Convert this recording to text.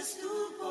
eres tú.